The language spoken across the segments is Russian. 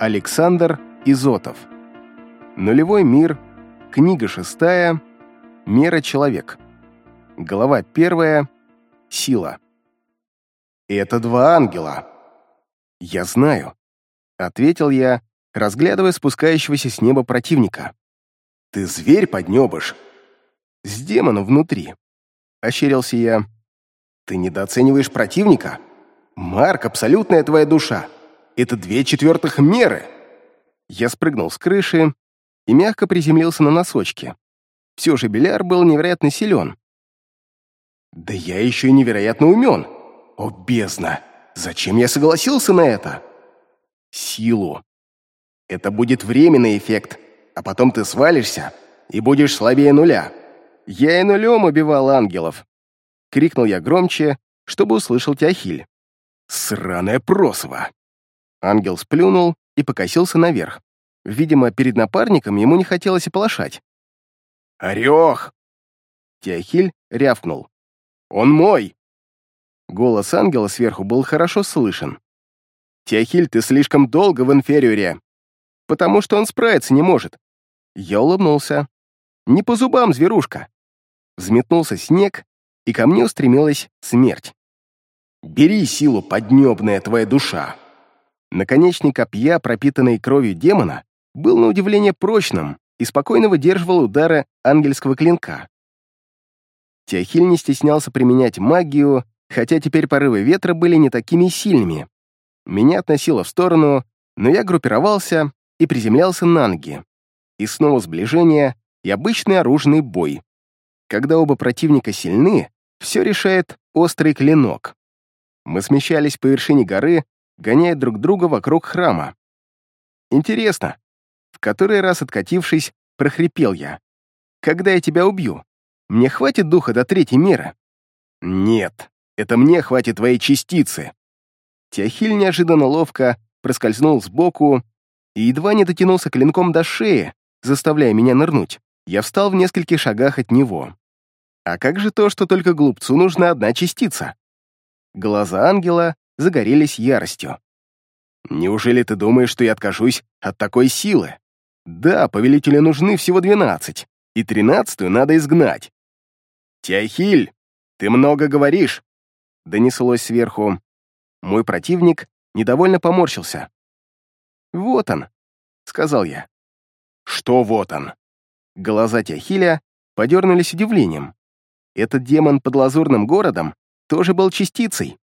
Александр Изотов. Нулевой мир. Книга шестая. Мера человек. Глава первая. Сила. «Это два ангела». «Я знаю», — ответил я, разглядывая спускающегося с неба противника. «Ты зверь поднебыш». «С демоном внутри», — ощерился я. «Ты недооцениваешь противника? Марк — абсолютная твоя душа. Это две четвертых меры!» Я спрыгнул с крыши и мягко приземлился на носочки. Все же Беляр был невероятно силен. «Да я еще и невероятно умен! О, бездна! Зачем я согласился на это?» «Силу. Это будет временный эффект, а потом ты свалишься и будешь слабее нуля. Я и нулем убивал ангелов!» Крикнул я громче, чтобы услышал Теохиль. «Сраная просва!» Ангел сплюнул и покосился наверх. Видимо, перед напарником ему не хотелось оплошать. «Орех!» Теохиль рявкнул. «Он мой!» Голос ангела сверху был хорошо слышен. «Теохиль, ты слишком долго в инфериоре, потому что он справиться не может». Я улыбнулся. «Не по зубам, зверушка!» Взметнулся снег, и ко мне устремилась смерть. «Бери силу, поднебная твоя душа!» Наконечник копья, пропитанный кровью демона, был на удивление прочным и спокойно выдерживал удары ангельского клинка. Теохиль не стеснялся применять магию, хотя теперь порывы ветра были не такими сильными. Меня относило в сторону, но я группировался и приземлялся на ноги. И снова сближение и обычный оружный бой. Когда оба противника сильны, все решает острый клинок. Мы смещались по вершине горы, гоняя друг друга вокруг храма. Интересно, в который раз откатившись, прохрипел я. Когда я тебя убью? Мне хватит духа до третьей меры? Нет, это мне хватит твоей частицы. Теохиль неожиданно ловко проскользнул сбоку и едва не дотянулся клинком до шеи, заставляя меня нырнуть. Я встал в нескольких шагах от него. А как же то, что только глупцу нужна одна частица? Глаза ангела загорелись яростью. «Неужели ты думаешь, что я откажусь от такой силы? Да, повелителю нужны всего двенадцать, и тринадцатую надо изгнать». «Тяхиль, ты много говоришь!» — донеслось сверху. Мой противник недовольно поморщился. «Вот он», — сказал я. «Что вот он?» Глаза Тяхиля подернулись удивлением. Этот демон под лазурным городом тоже был частицей.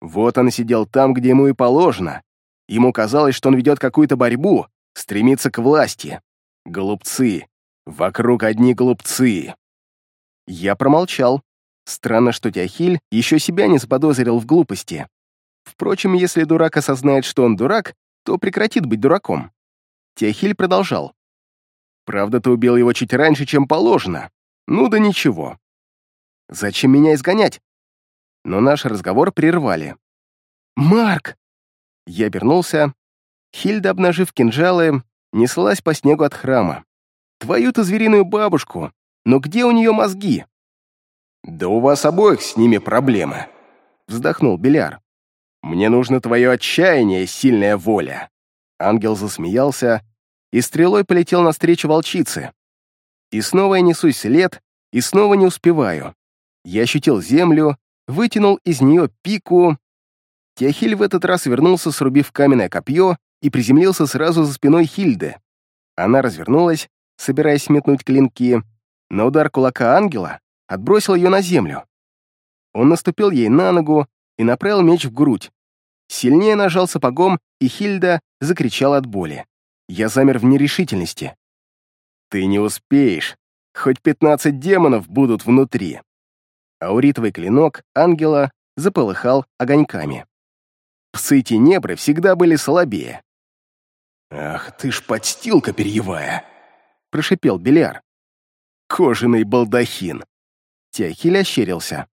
Вот он сидел там, где ему и положено. Ему казалось, что он ведет какую-то борьбу, стремится к власти. Голубцы. Вокруг одни голубцы. Я промолчал. Странно, что Теохиль еще себя не заподозрил в глупости. Впрочем, если дурак осознает, что он дурак, то прекратит быть дураком. Теохиль продолжал. «Правда, ты убил его чуть раньше, чем положено. Ну да ничего. Зачем меня изгонять? Но наш разговор прервали. «Марк!» Я обернулся. Хильда, обнажив кинжалы, неслась по снегу от храма. «Твою-то звериную бабушку! Но где у нее мозги?» «Да у вас обоих с ними проблемы», — вздохнул Беляр. «Мне нужно твое отчаяние и сильная воля». Ангел засмеялся и стрелой полетел навстречу волчице. И снова я несусь след, и снова не успеваю. Я ощутил землю, вытянул из нее пику. Теохиль в этот раз вернулся, срубив каменное копье, и приземлился сразу за спиной Хильды. Она развернулась, собираясь метнуть клинки, но удар кулака ангела отбросил ее на землю. Он наступил ей на ногу и направил меч в грудь. Сильнее нажал сапогом, и Хильда закричала от боли. Я замер в нерешительности. «Ты не успеешь. Хоть пятнадцать демонов будут внутри», Ауритовый клинок ангела заполыхал огоньками. Псы Тенебры всегда были слабее. «Ах ты ж подстилка перьевая!» — прошипел Беляр. «Кожаный балдахин!» Теохиль ощерился.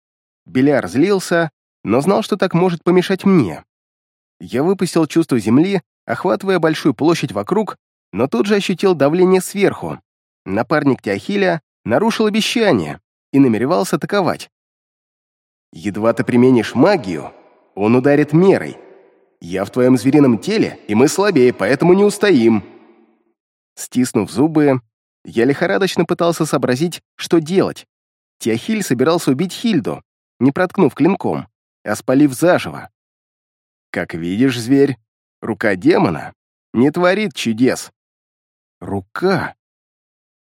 Беляр злился, но знал, что так может помешать мне. Я выпустил чувство земли, охватывая большую площадь вокруг, но тут же ощутил давление сверху. Напарник Теохиля нарушил обещание и намеревался атаковать. Едва ты применишь магию, он ударит мерой. Я в твоем зверином теле, и мы слабее, поэтому не устоим». Стиснув зубы, я лихорадочно пытался сообразить, что делать. Теохиль собирался убить Хильду, не проткнув клинком, а спалив заживо. Как видишь, зверь, рука демона не творит чудес. Рука.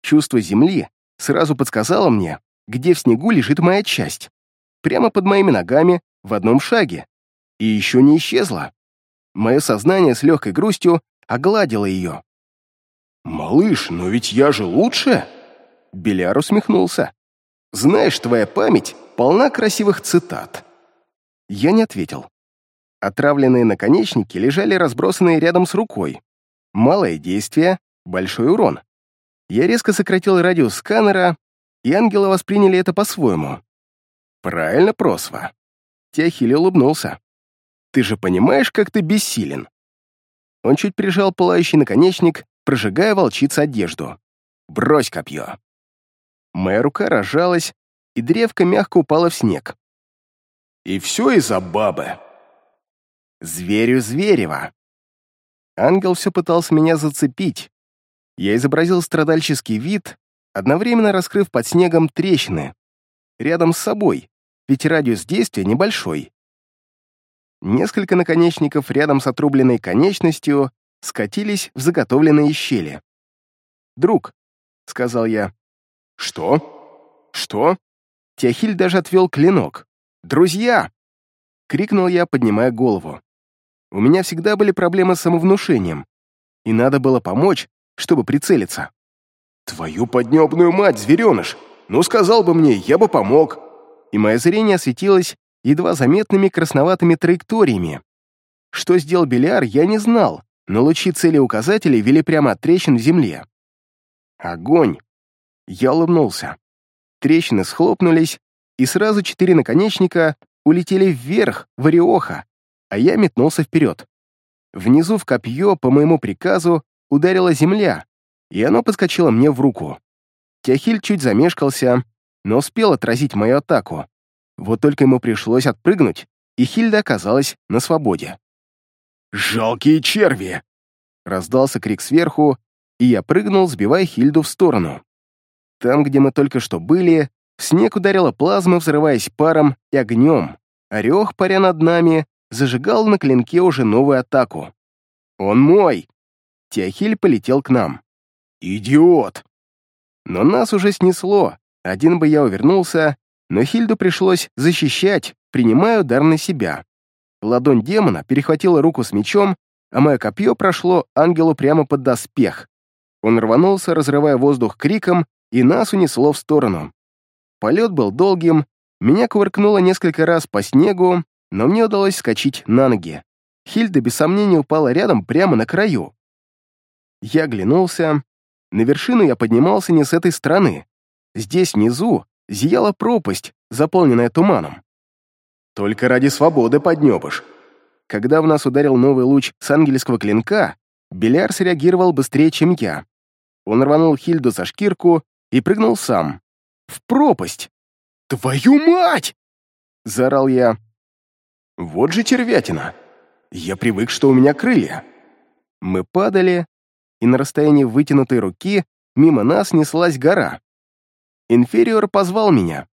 Чувство земли сразу подсказало мне, где в снегу лежит моя часть. Прямо под моими ногами, в одном шаге. И еще не исчезла. Мое сознание с легкой грустью огладило ее. «Малыш, но ведь я же лучше!» Беляр усмехнулся. «Знаешь, твоя память полна красивых цитат». Я не ответил. Отравленные наконечники лежали разбросанные рядом с рукой. Малое действие, большой урон. Я резко сократил радиус сканера, и ангелы восприняли это по-своему. «Правильно, Просва». Теохили улыбнулся. «Ты же понимаешь, как ты бессилен?» Он чуть прижал пылающий наконечник, прожигая волчице одежду. «Брось копье!» Моя рука разжалась, и древко мягко упало в снег. «И все из-за бабы!» «Зверю зверева!» Ангел все пытался меня зацепить. Я изобразил страдальческий вид, одновременно раскрыв под снегом трещины. Рядом с собой, ведь радиус действия небольшой. Несколько наконечников рядом с отрубленной конечностью скатились в заготовленные щели. «Друг», — сказал я. «Что? Что?» Теохиль даже отвел клинок. «Друзья!» — крикнул я, поднимая голову. У меня всегда были проблемы с самовнушением, и надо было помочь, чтобы прицелиться. «Твою поднебную мать, звереныш! Ну, сказал бы мне, я бы помог!» И мое зрение осветилось едва заметными красноватыми траекториями. Что сделал Беляр, я не знал, но лучи цели указателей вели прямо от трещин в земле. «Огонь!» Я улыбнулся. Трещины схлопнулись, и сразу четыре наконечника улетели вверх, в Ореоха, а я метнулся вперед. Внизу в копье, по моему приказу, ударила земля, и оно подскочило мне в руку. Теохиль чуть замешкался, но успел отразить мою атаку. Вот только ему пришлось отпрыгнуть, и Хильда оказалась на свободе. «Жалкие черви!» Раздался крик сверху, и я прыгнул, сбивая Хильду в сторону. Там, где мы только что были, снег ударила плазма, взрываясь паром и огнем. Орех, паря над нами, зажигал на клинке уже новую атаку. «Он мой!» Теохиль полетел к нам. «Идиот!» Но нас уже снесло. Один бы я увернулся, но Хильду пришлось защищать, принимая удар на себя. Ладонь демона перехватила руку с мечом, а мое копье прошло ангелу прямо под доспех. Он рванулся, разрывая воздух криком, и нас унесло в сторону. Полет был долгим, меня кувыркнуло несколько раз по снегу, но мне удалось скачать на ноги. Хильда без сомнения упала рядом прямо на краю. Я оглянулся. На вершину я поднимался не с этой стороны. Здесь внизу зияла пропасть, заполненная туманом. Только ради свободы поднебыш. Когда в нас ударил новый луч с ангельского клинка, Беляр среагировал быстрее, чем я. Он рванул Хильду за шкирку и прыгнул сам. В пропасть! «Твою мать!» — заорал я. «Вот же червятина! Я привык, что у меня крылья!» Мы падали, и на расстоянии вытянутой руки мимо нас неслась гора. Инфериор позвал меня.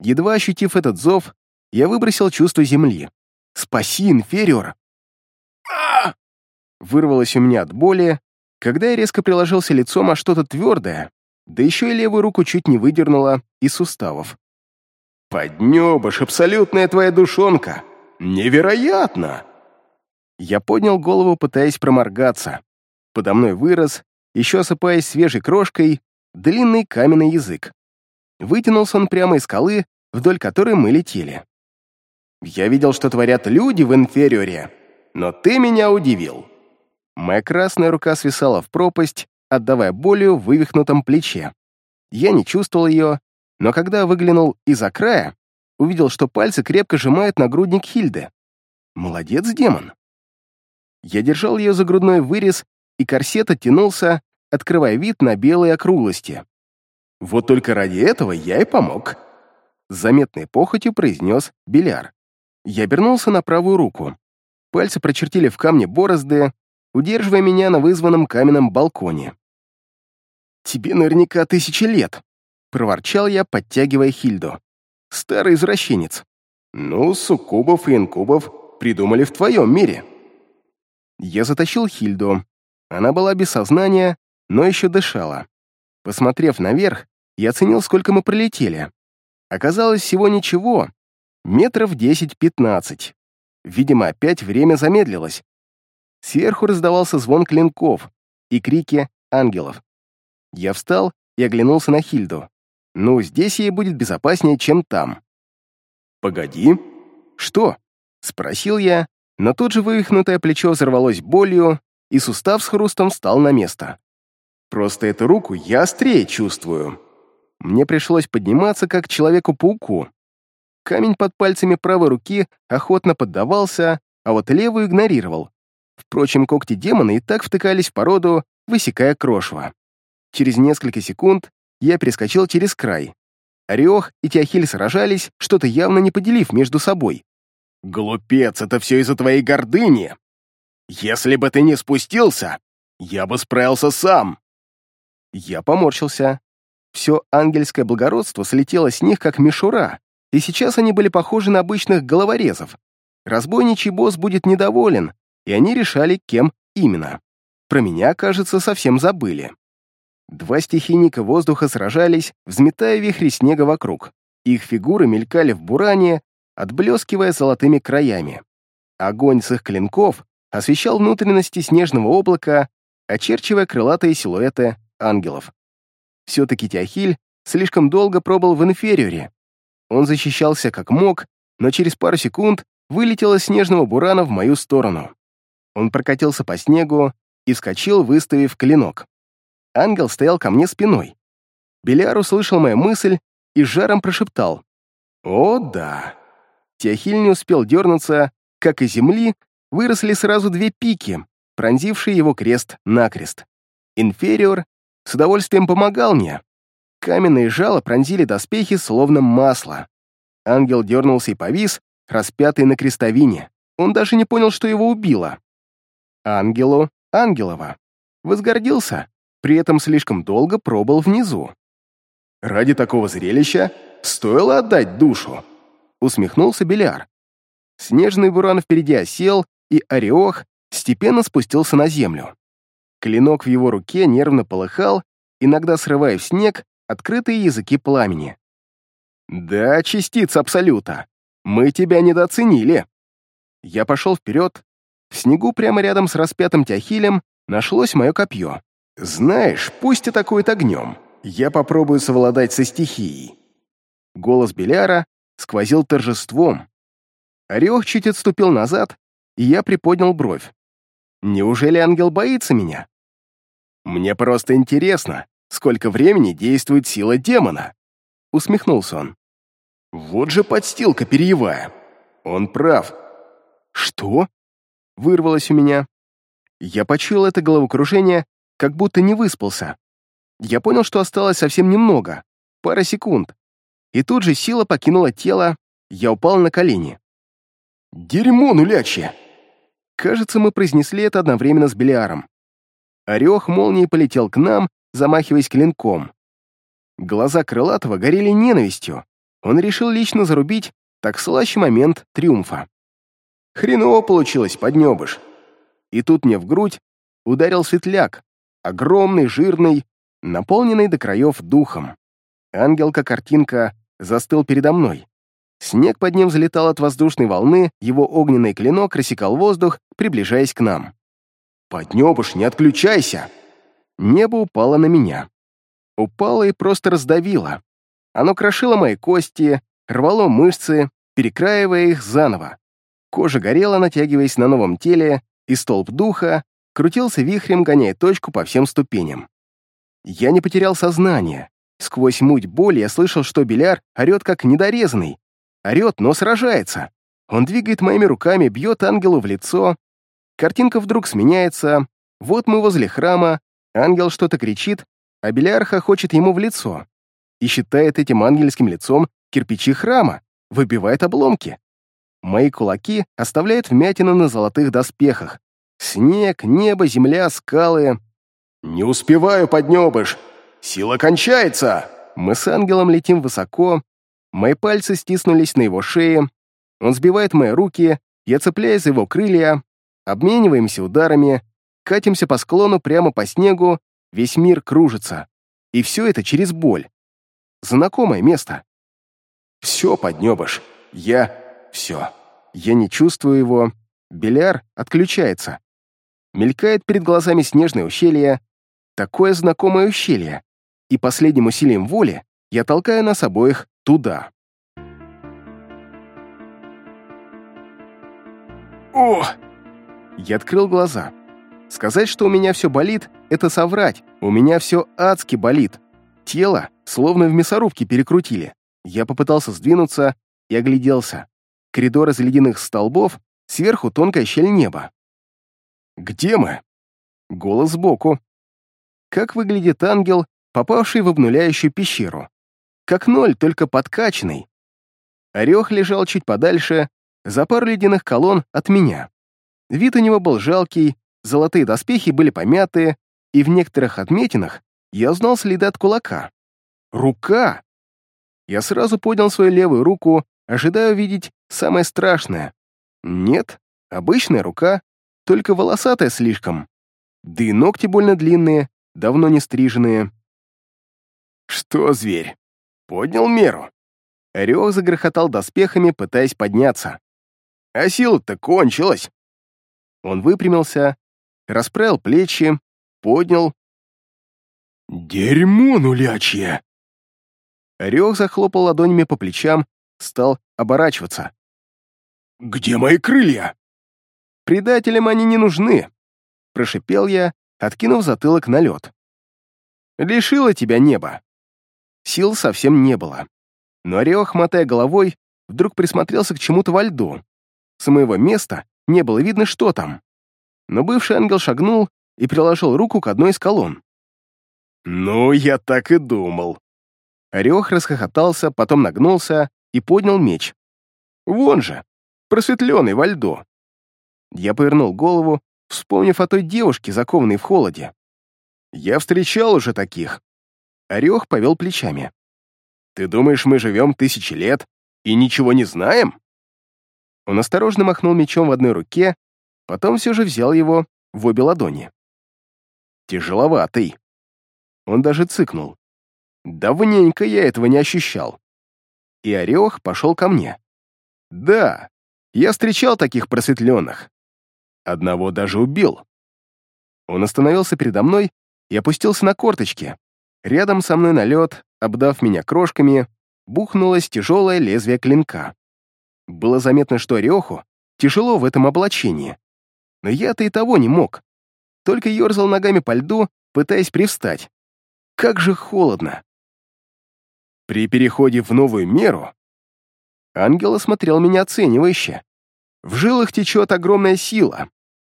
Едва ощутив этот зов, я выбросил чувство земли. «Спаси, инфериор!» а Вырвалось у меня от боли, когда я резко приложился лицом о что-то твердое, да еще и левую руку чуть не выдернула из суставов. «Поднебыш, абсолютная твоя душонка! Невероятно!» Я поднял голову, пытаясь проморгаться. Подо мной вырос, еще осыпаясь свежей крошкой, длинный каменный язык. Вытянулся он прямо из скалы, вдоль которой мы летели. Я видел, что творят люди в инфериоре, но ты меня удивил. Моя красная рука свисала в пропасть, отдавая болью в вывихнутом плече. Я не чувствовал ее, но когда выглянул из-за края, увидел, что пальцы крепко сжимают нагрудник Хильды. Молодец, демон. Я держал ее за грудной вырез, и корсет оттянулся, открывая вид на белые округлости. Вот только ради этого я и помог. Заметной похотью произнес Беляр. Я обернулся на правую руку. Пальцы прочертили в камне борозды, удерживая меня на вызванном каменном балконе. «Тебе наверняка тысячи лет», — проворчал я, подтягивая Хильду. «Старый извращенец». «Ну, суккубов и инкубов придумали в твоем мире». Я затащил Хильду. Она была без сознания, но еще дышала. Посмотрев наверх, я оценил, сколько мы пролетели. Оказалось, всего ничего, метров 10-15. Видимо, опять время замедлилось. Сверху раздавался звон клинков и крики ангелов. Я встал и оглянулся на Хильду. Ну, здесь ей будет безопаснее, чем там. «Погоди». «Что?» — спросил я, но тут же вывихнутое плечо взорвалось болью, и сустав с хрустом встал на место. «Просто эту руку я острее чувствую». Мне пришлось подниматься, как Человеку-пауку. Камень под пальцами правой руки охотно поддавался, а вот левую игнорировал. Впрочем, когти демона и так втыкались в породу, высекая крошево. Через несколько секунд я перескочил через край. Орех и Теохиль сражались, что-то явно не поделив между собой. «Глупец, это все из-за твоей гордыни! Если бы ты не спустился, я бы справился сам!» Я поморщился. Все ангельское благородство слетело с них, как мишура, и сейчас они были похожи на обычных головорезов. Разбойничий босс будет недоволен, и они решали, кем именно. Про меня, кажется, совсем забыли. Два стихийника воздуха сражались, взметая вихри снега вокруг. Их фигуры мелькали в буране, отблескивая золотыми краями. Огонь с их клинков освещал внутренности снежного облака, очерчивая крылатые силуэты ангелов. Все-таки Теохиль слишком долго пробыл в инфериоре. Он защищался как мог, но через пару секунд вылетел из снежного бурана в мою сторону. Он прокатился по снегу и вскочил, выставив клинок. Ангел стоял ко мне спиной. Беляр услышал мою мысль и жаром прошептал. «О, да!» Теохиль не успел дернуться, как из земли выросли сразу две пики, пронзившие его крест-накрест. Инфериор с удовольствием помогал мне. Каменные жало пронзили доспехи, словно масло. Ангел дернулся и повис, распятый на крестовине. Он даже не понял, что его убило. Ангелу Ангелова. Возгордился, при этом слишком долго пробыл внизу. «Ради такого зрелища стоило отдать душу», — усмехнулся Беляр. Снежный буран впереди осел, и Ореох степенно спустился на землю. Клинок в его руке нервно полыхал, иногда срывая в снег открытые языки пламени. «Да, частица Абсолюта, мы тебя недооценили». Я пошел вперед. В снегу прямо рядом с распятым Тяхилем нашлось мое копье. «Знаешь, пусть атакует огнем. Я попробую совладать со стихией». Голос Беляра сквозил торжеством. Орех чуть отступил назад, и я приподнял бровь. «Неужели ангел боится меня?» «Мне просто интересно, сколько времени действует сила демона?» Усмехнулся он. «Вот же подстилка перьевая. Он прав». «Что?» Вырвалось у меня. Я почуял это головокружение как будто не выспался. Я понял, что осталось совсем немного, пара секунд. И тут же сила покинула тело, я упал на колени. «Дерьмо нулячье!» Кажется, мы произнесли это одновременно с Белиаром. Орех молнией полетел к нам, замахиваясь клинком. Глаза Крылатого горели ненавистью. Он решил лично зарубить так слаще момент триумфа. Хреново получилось, поднебыш. И тут мне в грудь ударил светляк, огромный, жирный, наполненный до краев духом. Ангел, как картинка, застыл передо мной. Снег под ним взлетал от воздушной волны, его огненный клинок рассекал воздух, приближаясь к нам. «Поднебыш, не отключайся!» Небо упало на меня. Упало и просто раздавило. Оно крошило мои кости, рвало мышцы, перекраивая их заново. Кожа горела, натягиваясь на новом теле, и столб духа крутился вихрем, гоняя точку по всем ступеням. Я не потерял сознание. Сквозь муть боли я слышал, что Беляр орет как недорезанный. Орет, но сражается. Он двигает моими руками, бьет ангелу в лицо. Картинка вдруг сменяется. Вот мы возле храма. Ангел что-то кричит, а Беляр хохочет ему в лицо. И считает этим ангельским лицом кирпичи храма, выбивает обломки. Мои кулаки оставляют вмятины на золотых доспехах. Снег, небо, земля, скалы. «Не успеваю, поднебыш! Сила кончается!» Мы с ангелом летим высоко, мои пальцы стиснулись на его шее, он сбивает мои руки, я цепляюсь за его крылья, обмениваемся ударами, катимся по склону прямо по снегу, весь мир кружится. И все это через боль. Знакомое место. Все, поднебыш. Я... Все. Я не чувствую его. Беляр отключается. Мелькает перед глазами снежное ущелье. Такое знакомое ущелье. И последним усилием воли я толкаю нас обоих туда. О! Я открыл глаза. Сказать, что у меня все болит, это соврать. У меня все адски болит. Тело словно в мясорубке перекрутили. Я попытался сдвинуться и огляделся. Коридор из ледяных столбов, сверху тонкая щель неба. «Где мы?» Голос сбоку. Как выглядит ангел, попавший в обнуляющую пещеру? Как ноль, только подкачанный. Орех лежал чуть подальше, за пару ледяных колонн от меня. Вид у него был жалкий, золотые доспехи были помятые, и в некоторых отметинах я узнал следы от кулака. Рука! Я сразу поднял свою левую руку, ожидая увидеть самое страшное. Нет, обычная рука, только волосатая слишком. Да и ногти больно длинные, давно не стриженные. Что, зверь, поднял меру? Орех загрохотал доспехами, пытаясь подняться. А сила-то кончилась. Он выпрямился, расправил плечи, поднял. «Дерьмо нулячье!» Орех захлопал ладонями по плечам, стал оборачиваться. «Где мои крылья?» «Предателям они не нужны», — прошипел я, откинув затылок на лед. «Лишило тебя небо». Сил совсем не было. Но Орех, мотая головой, вдруг присмотрелся к чему-то во льду. С моего места не было видно, что там. Но бывший ангел шагнул и приложил руку к одной из колонн. «Ну, я так и думал». Орех расхохотался, потом нагнулся и поднял меч. «Вон же, просветленный во льду». Я повернул голову, вспомнив о той девушке, закованной в холоде. «Я встречал уже таких». Орех повел плечами. «Ты думаешь, мы живем тысячи лет и ничего не знаем?» Он осторожно махнул мечом в одной руке, потом все же взял его в обе ладони. «Тяжеловатый». Он даже цыкнул. «Давненько я этого не ощущал». И Орех пошел ко мне. «Да, я встречал таких просветленных. Одного даже убил». Он остановился передо мной и опустился на корточки. Рядом со мной на лед, обдав меня крошками, бухнулось тяжелое лезвие клинка. Было заметно, что Ореху тяжело в этом облачении. Но я-то и того не мог. Только ерзал ногами по льду, пытаясь привстать. Как же холодно. При переходе в новую меру ангел осмотрел меня оценивающе. В жилах течет огромная сила.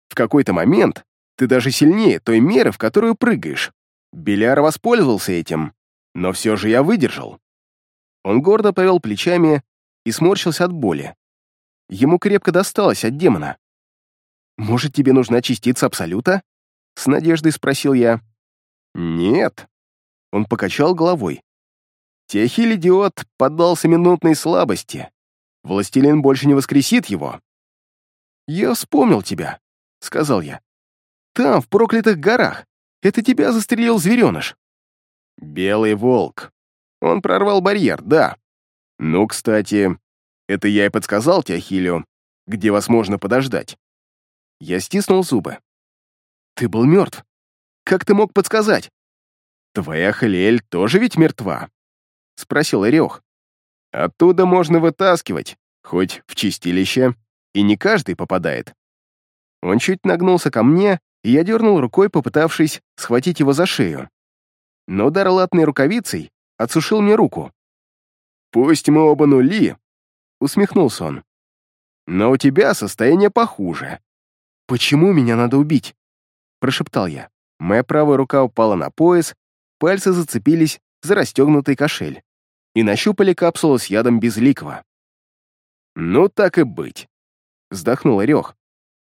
В какой-то момент ты даже сильнее той меры, в которую прыгаешь. Беляр воспользовался этим, но все же я выдержал. Он гордо повел плечами, и сморщился от боли. Ему крепко досталось от демона. «Может, тебе нужна частица Абсолюта?» — с надеждой спросил я. «Нет». Он покачал головой. Теохиль идиот поддался минутной слабости. Властелин больше не воскресит его. «Я вспомнил тебя», — сказал я. «Там, в проклятых горах. Это тебя застрелил звереныш». «Белый волк. Он прорвал барьер, да. «Ну, кстати, это я и подсказал Теохилю, где вас можно подождать». Я стиснул зубы. «Ты был мертв. Как ты мог подсказать?» «Твоя Халиэль тоже ведь мертва?» — спросил Орех. «Оттуда можно вытаскивать, хоть в чистилище, и не каждый попадает». Он чуть нагнулся ко мне, и я дернул рукой, попытавшись схватить его за шею. Но удар латной рукавицей отсушил мне руку. «Пусть мы оба нули», — усмехнулся он. «Но у тебя состояние похуже». «Почему меня надо убить?» — прошептал я. Моя правая рука упала на пояс, пальцы зацепились за расстегнутый кошель и нащупали капсулу с ядом безликого. Ну, так и быть. Вздохнул Орех.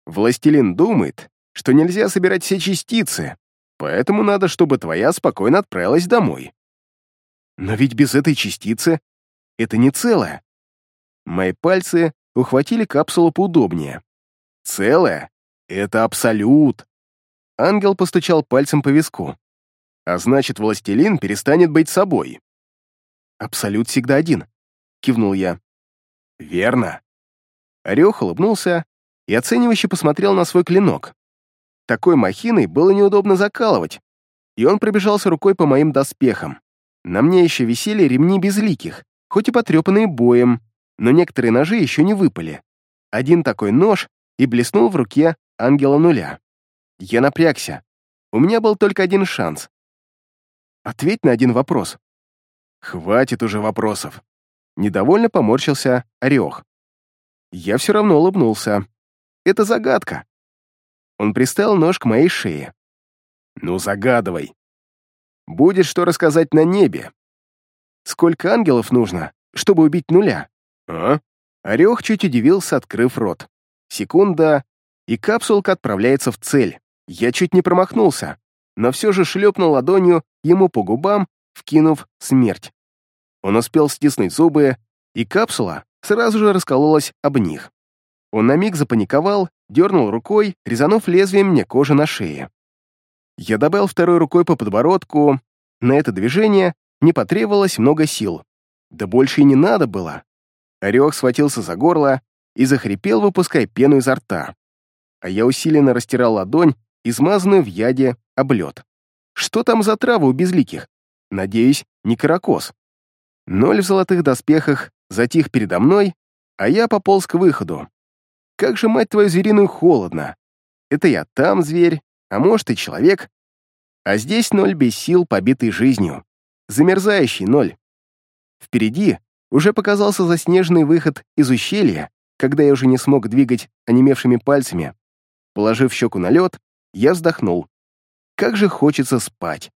Властелин думает, что нельзя собирать все частицы, поэтому надо, чтобы твоя спокойно отправилась домой. Но ведь без этой частицы это не целое. Мои пальцы ухватили капсулу поудобнее. Целое — это абсолют. Ангел постучал пальцем по виску. А значит, властелин перестанет быть собой. Абсолют всегда один, кивнул я. Верно. Орех улыбнулся и оценивающе посмотрел на свой клинок. Такой махиной было неудобно закалывать, и он пробежался рукой по моим доспехам. На мне еще висели ремни безликих, хоть и потрепанные боем, но некоторые ножи еще не выпали. Один такой нож и блеснул в руке ангела нуля. Я напрягся. У меня был только один шанс. Ответь на один вопрос. Хватит уже вопросов. Недовольно поморщился Орех. Я все равно улыбнулся. Это загадка. Он приставил нож к моей шее. Ну, загадывай. Будет что рассказать на небе. Сколько ангелов нужно, чтобы убить нуля? А? Орех чуть удивился, открыв рот. Секунда, и капсулка отправляется в цель. Я чуть не промахнулся, но все же шлепнул ладонью ему по губам, вкинув смерть. Он успел стиснуть зубы, и капсула сразу же раскололась об них. Он на миг запаниковал, дернул рукой, резанув лезвием мне кожи на шее. Я добавил второй рукой по подбородку. На это движение не потребовалось много сил. Да больше и не надо было. Орех схватился за горло и захрипел, выпуская пену изо рта. А я усиленно растирал ладонь, измазанную в яде об лед. Что там за травы у безликих? Надеюсь, не каракос. Ноль в золотых доспехах затих передо мной, а я пополз к выходу. Как же, мать твою, звериную холодно. Это я там зверь, а может и человек. А здесь ноль без сил, побитый жизнью. Замерзающий ноль. Впереди уже показался заснеженный выход из ущелья, когда я уже не смог двигать онемевшими пальцами. Положив щеку на лед, я вздохнул. Как же хочется спать.